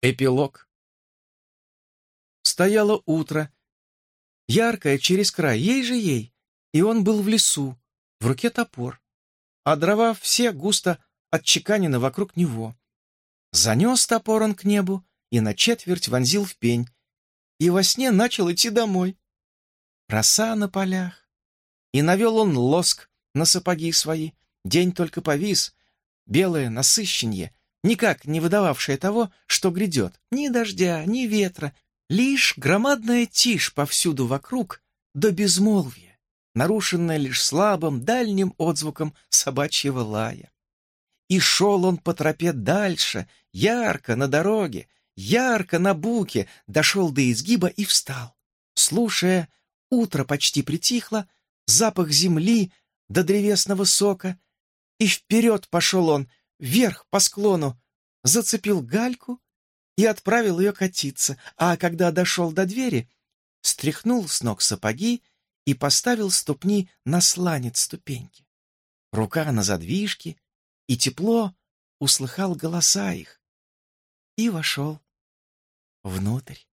Эпилог. Стояло утро, яркое через край, ей же ей, и он был в лесу, в руке топор, а дрова все густо отчеканены вокруг него. Занес топор он к небу и на четверть вонзил в пень, и во сне начал идти домой. Роса на полях, и навел он лоск на сапоги свои, день только повис, белое насыщенье, никак не выдававшее того, что грядет, ни дождя, ни ветра, лишь громадная тишь повсюду вокруг, до безмолвия, нарушенная лишь слабым дальним отзвуком собачьего лая. И шел он по тропе дальше, ярко на дороге, ярко на буке, дошел до изгиба и встал, слушая, утро почти притихло, запах земли до древесного сока, и вперед пошел он, вверх по склону, зацепил гальку и отправил ее катиться, а когда дошел до двери, стряхнул с ног сапоги и поставил ступни на сланец ступеньки. Рука на задвижке, и тепло услыхал голоса их и вошел внутрь.